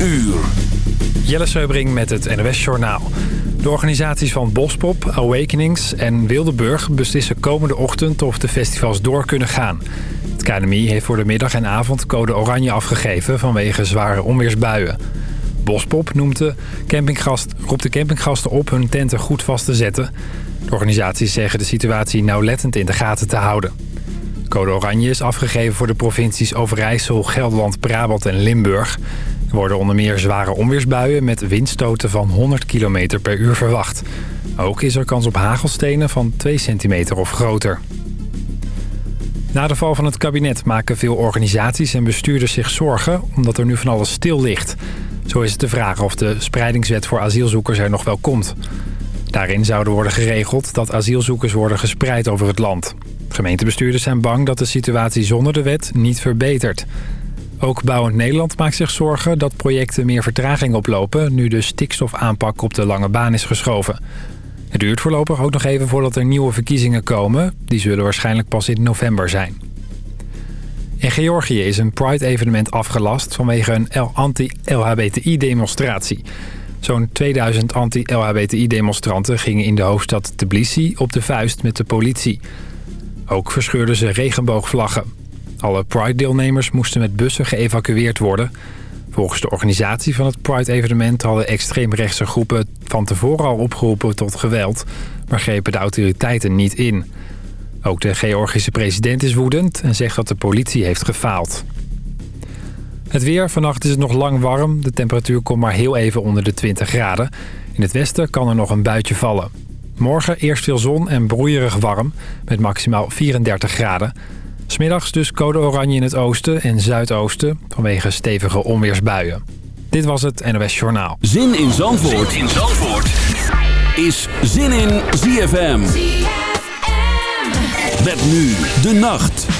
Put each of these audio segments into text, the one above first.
uur. Jelle Seubring met het NOS Journaal. De organisaties van Bospop, Awakenings en Wildeburg beslissen komende ochtend of de festivals door kunnen gaan. Het KNMI heeft voor de middag en avond code oranje afgegeven vanwege zware onweersbuien. Bospop noemt de campinggast, roept de campinggasten op hun tenten goed vast te zetten. De organisaties zeggen de situatie nauwlettend in de gaten te houden. Code oranje is afgegeven voor de provincies Overijssel, Gelderland, Brabant en Limburg. Worden onder meer zware onweersbuien met windstoten van 100 km per uur verwacht. Ook is er kans op hagelstenen van 2 centimeter of groter. Na de val van het kabinet maken veel organisaties en bestuurders zich zorgen... omdat er nu van alles stil ligt. Zo is het de vraag of de spreidingswet voor asielzoekers er nog wel komt. Daarin zouden worden geregeld dat asielzoekers worden gespreid over het land. Gemeentebestuurders zijn bang dat de situatie zonder de wet niet verbetert. Ook Bouwend Nederland maakt zich zorgen dat projecten meer vertraging oplopen... nu de stikstofaanpak op de lange baan is geschoven. Het duurt voorlopig ook nog even voordat er nieuwe verkiezingen komen. Die zullen waarschijnlijk pas in november zijn. In Georgië is een Pride-evenement afgelast vanwege een anti-LHBTI-demonstratie. Zo'n 2000 anti-LHBTI-demonstranten gingen in de hoofdstad Tbilisi op de vuist met de politie. Ook verscheurden ze regenboogvlaggen. Alle Pride-deelnemers moesten met bussen geëvacueerd worden. Volgens de organisatie van het Pride-evenement hadden extreemrechtse groepen van tevoren al opgeroepen tot geweld, maar grepen de autoriteiten niet in. Ook de Georgische president is woedend en zegt dat de politie heeft gefaald. Het weer, vannacht is het nog lang warm. De temperatuur komt maar heel even onder de 20 graden. In het westen kan er nog een buitje vallen. Morgen eerst veel zon en broeierig warm, met maximaal 34 graden. Smiddags dus code oranje in het oosten en zuidoosten vanwege stevige onweersbuien. Dit was het NOS Journaal. Zin in Zandvoort, zin in Zandvoort. is Zin in ZFM. ZFM. Met nu de nacht.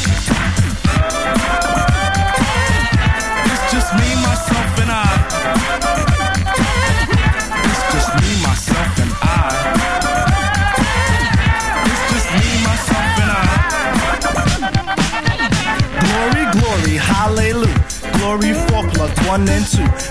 story four plus one and two.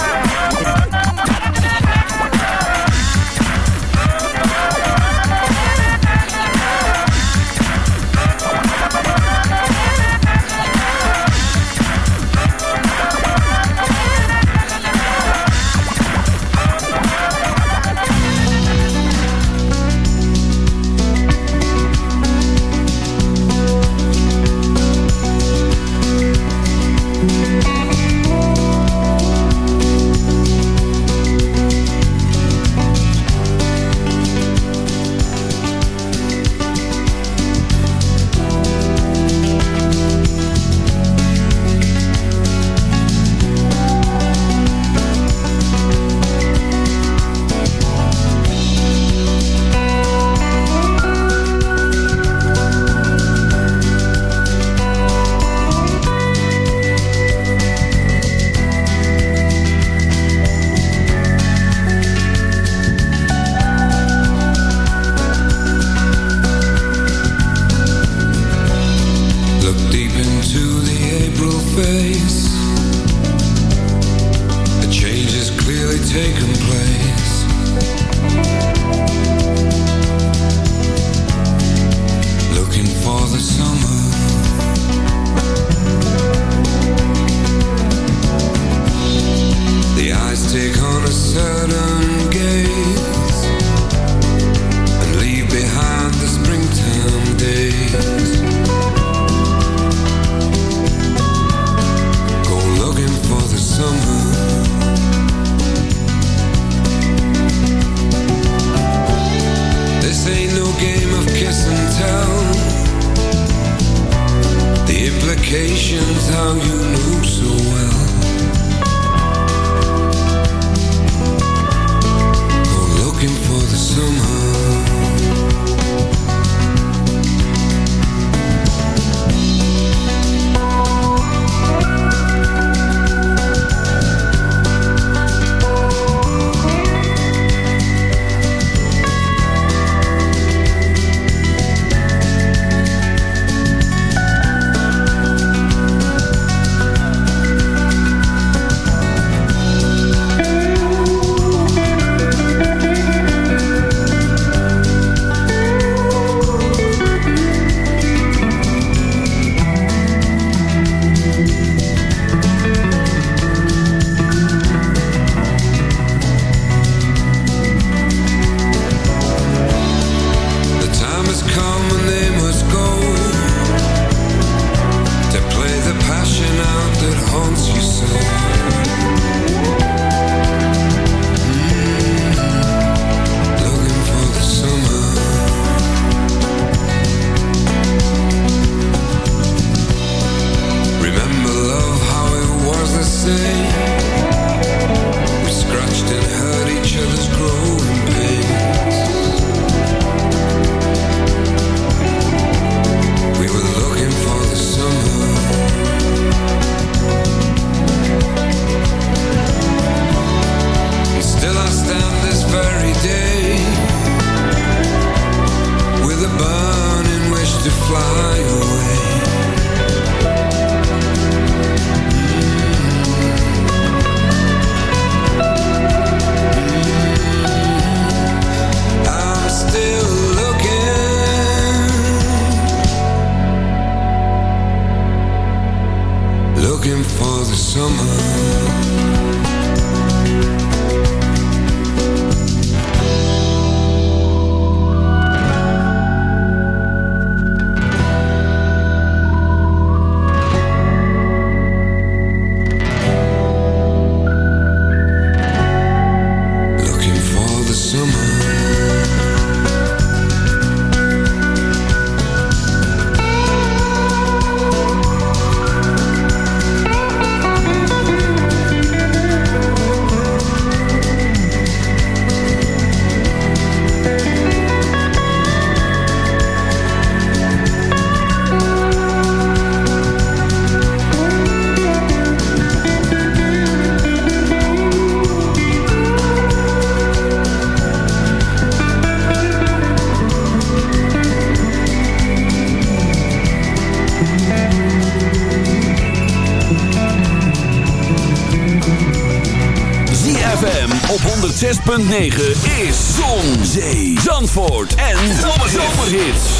106.9 is Zon, Zee, Zandvoort en Zomerhits.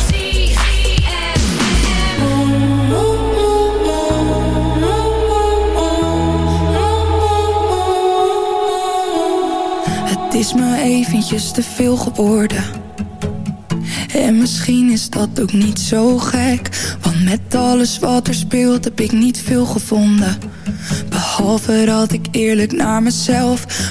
Het is me eventjes te veel geworden. En misschien is dat ook niet zo gek. Want met alles wat er speelt heb ik niet veel gevonden. Behalve dat ik eerlijk naar mezelf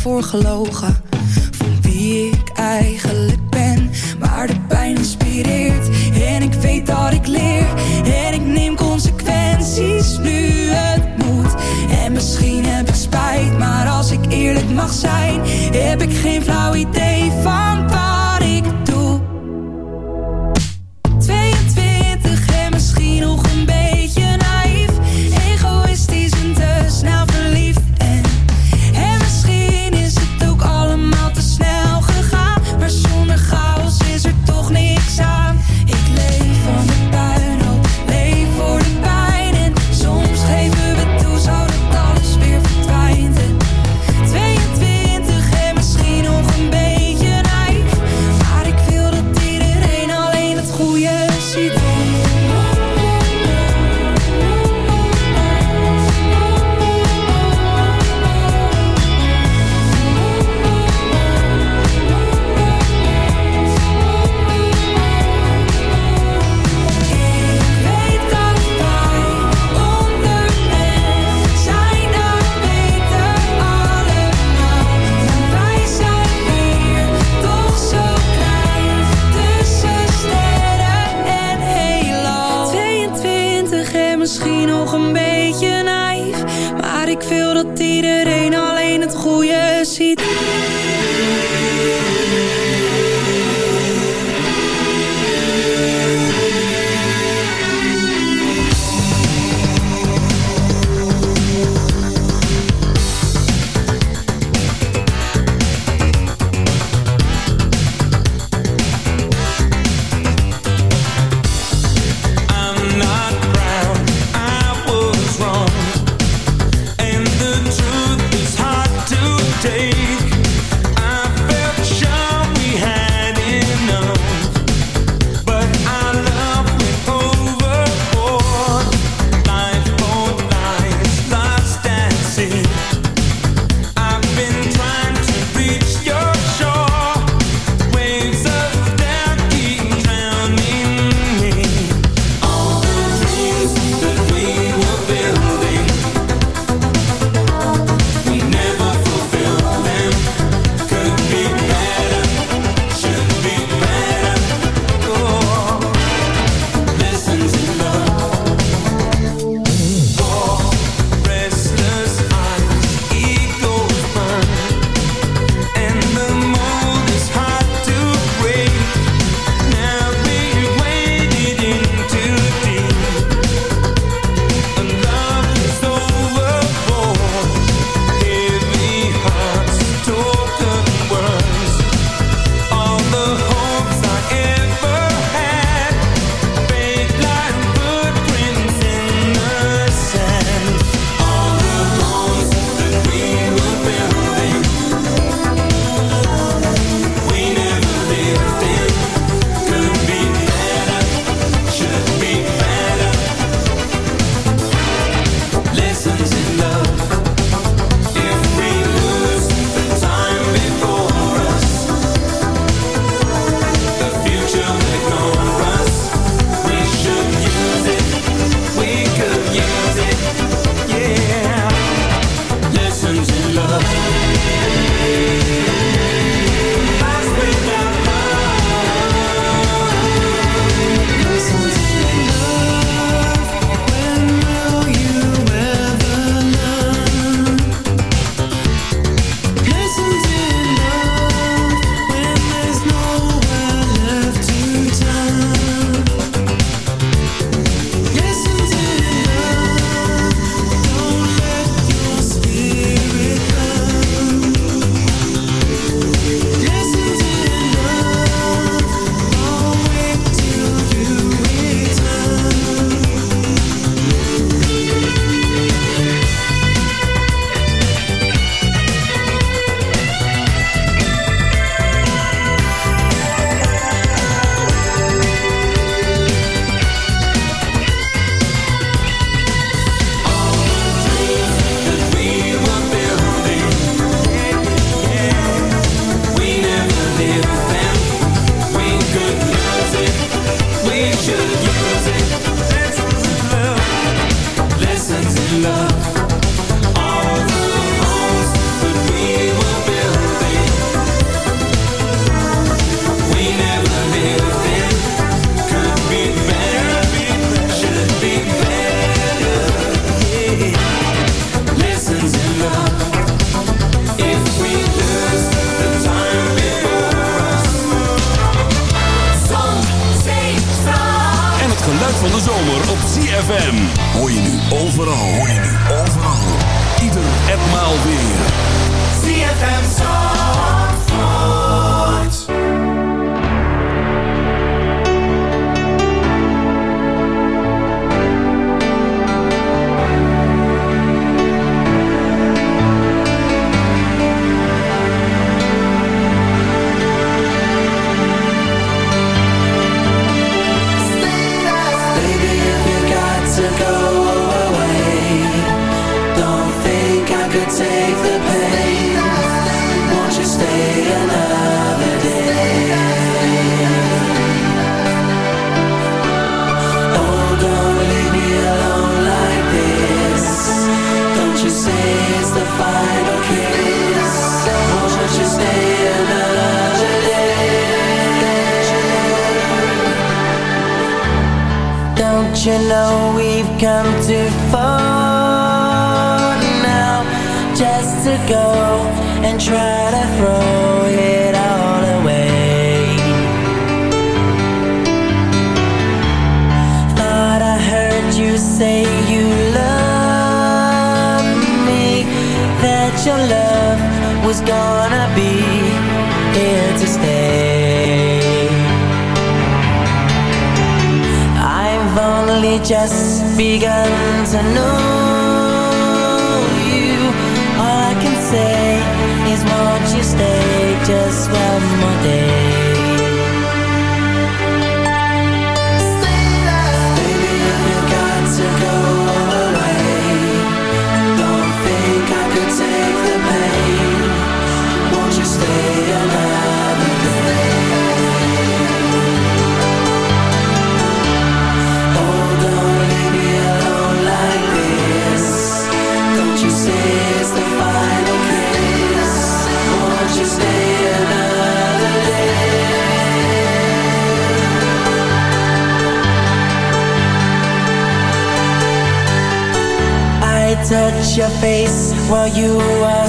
voorgelogen Van take Overal, hoor je nu overal. Face while you are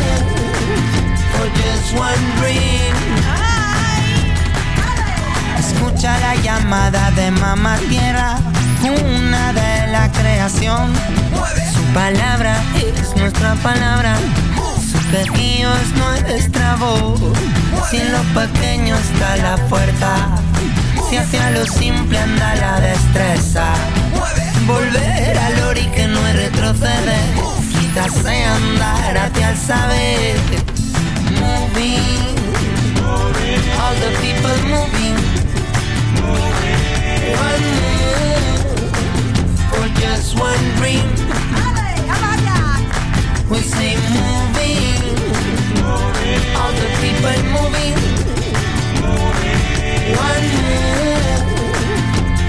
Escucha la llamada de mamá tierra, una de la creación. Su palabra es nuestra palabra, su quejío es nuestra voz. Si en lo pequeño está la fuerza, si hacia lo simple anda la destreza. Volver al ori que no es retroceder, quizás andar hacia el saber. Moving, all the people moving. One move for just one dream. We say moving, all the people moving. One move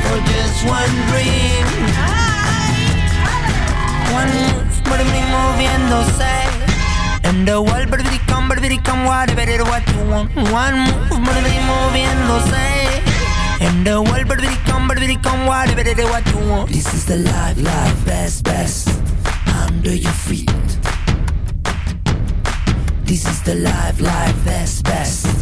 for just one dream. One move, moving, moviéndose. And the world, baby, come, baby, come, whatever it what you want. One move, moving, moviéndose. And the world, baby, come, baby, come, whatever it what you want. This is the life, life, best, best. Under your feet. This is the life, life, best, best.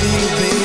baby.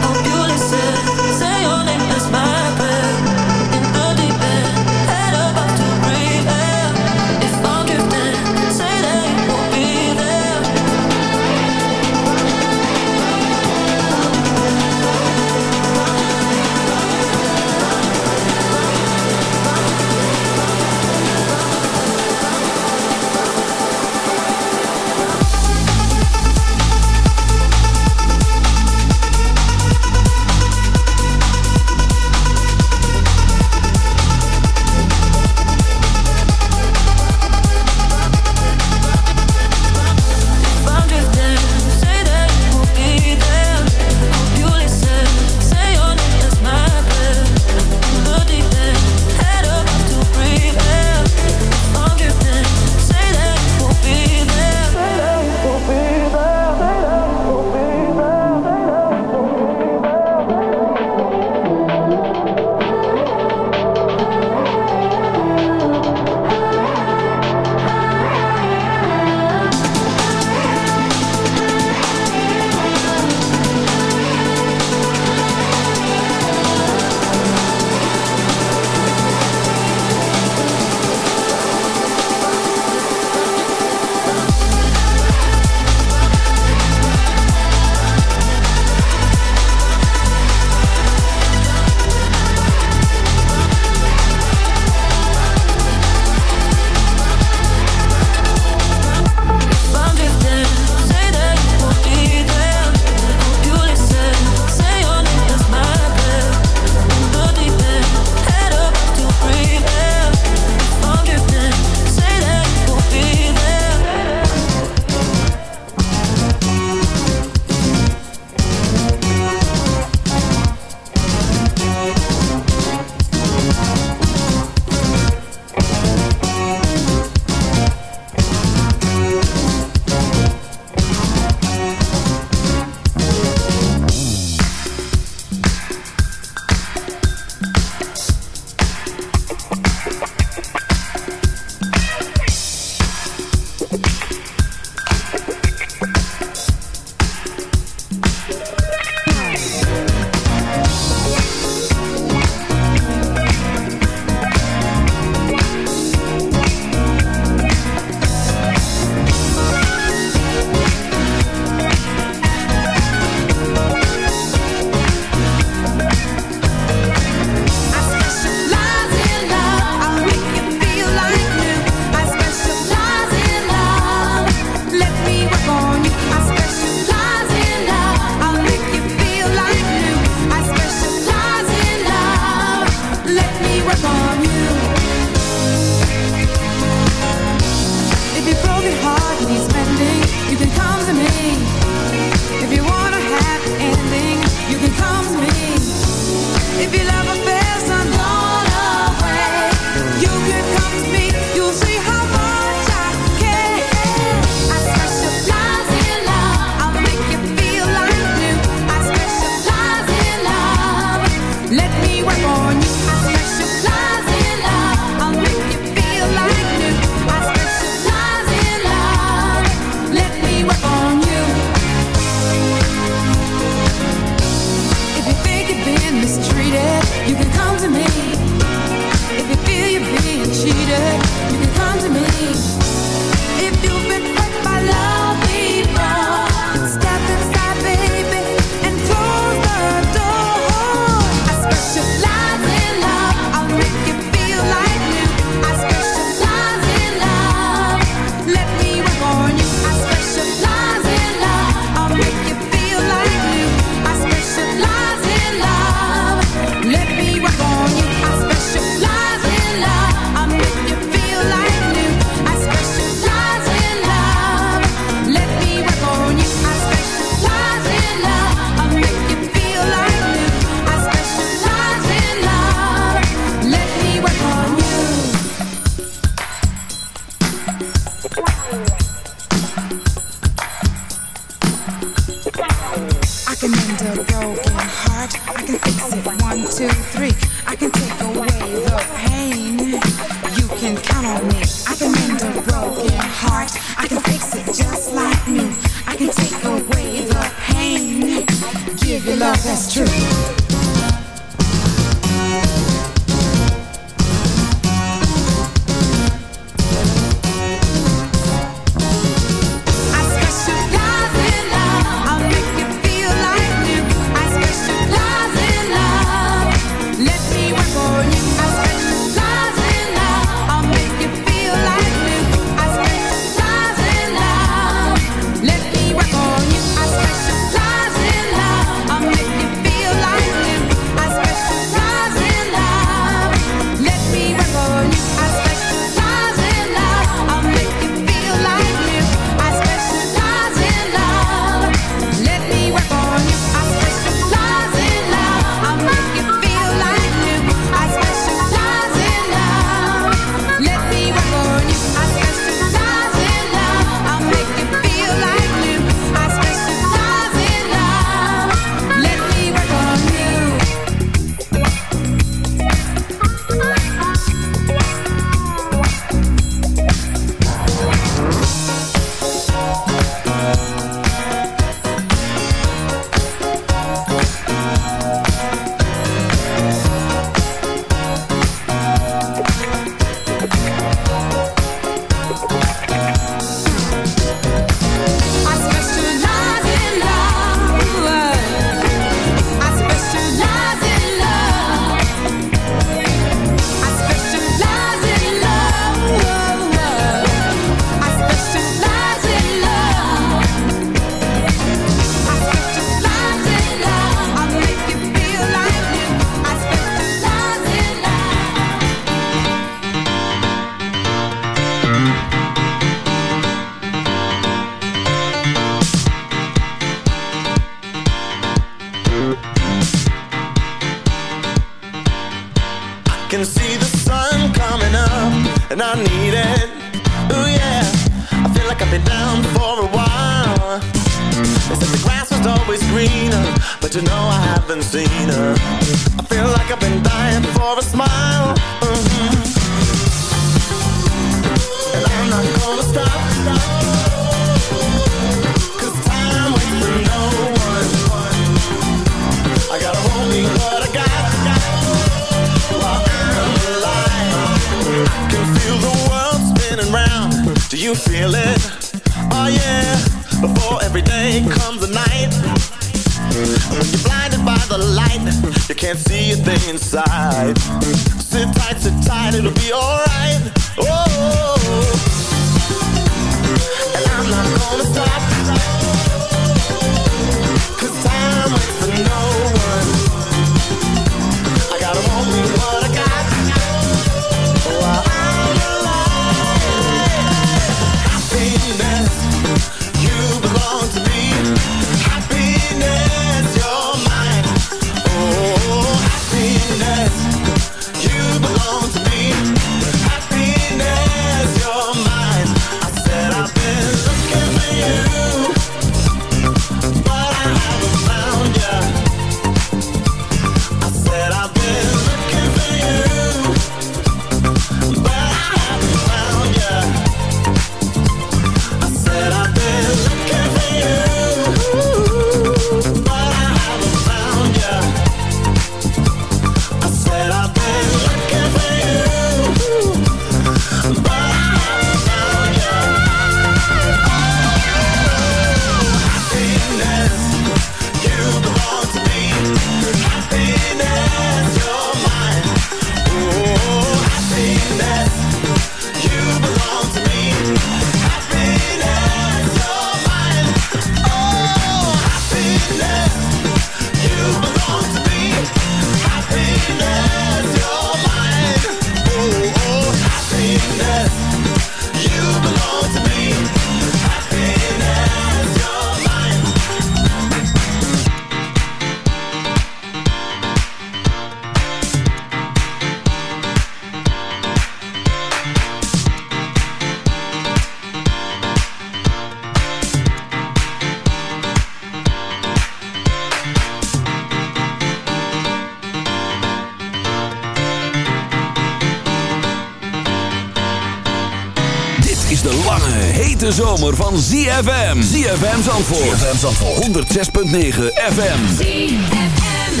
zomer van ZFM. ZFM Zandvoort. ZFM Zandvoort. 106.9 FM. ZFM.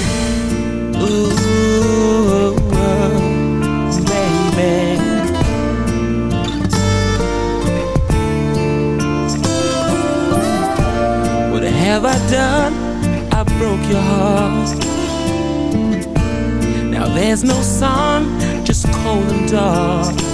Ooh, baby. What have I done? I broke your heart. Now there's no sun, just cold and dark.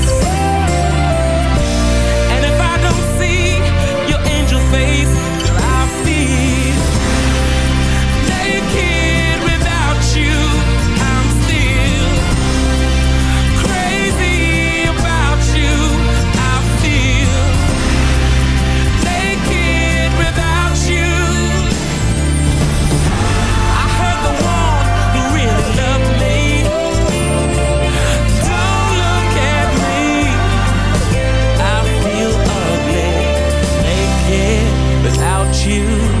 you.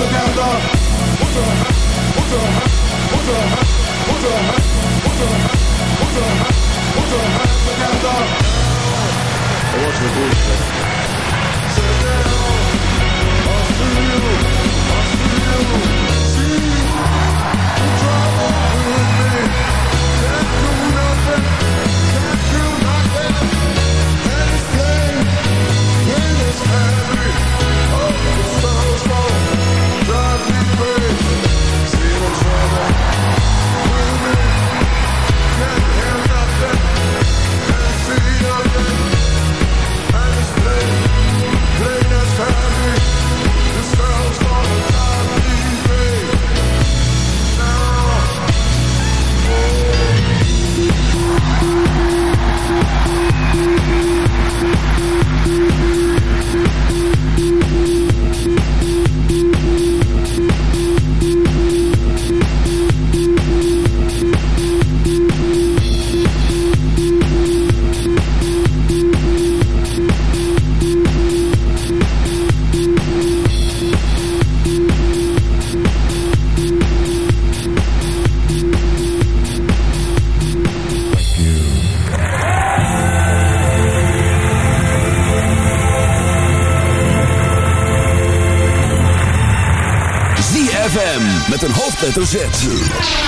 It's so remember.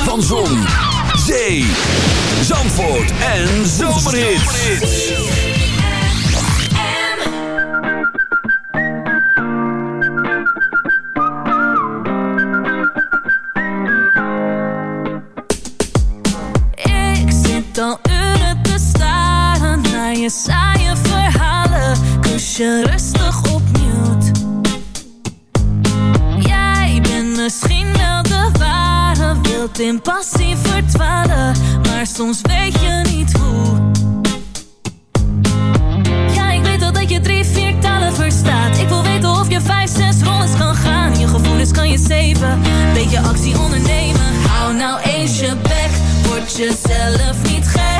Van Zon, Zee, Zandvoort en Zomerhits. Ik zit al uren te staren naar je saaie verhalen. Kus je rustig op wilt in passie verdwalen. Maar soms weet je niet hoe. Ja, ik weet al dat je drie, vier talen verstaat. Ik wil weten of je vijf, zes rondes kan gaan. Je gevoelens kan je zeven, beetje actie ondernemen. Hou nou eens je bek, word jezelf niet gek.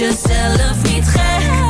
jezelf niet gek.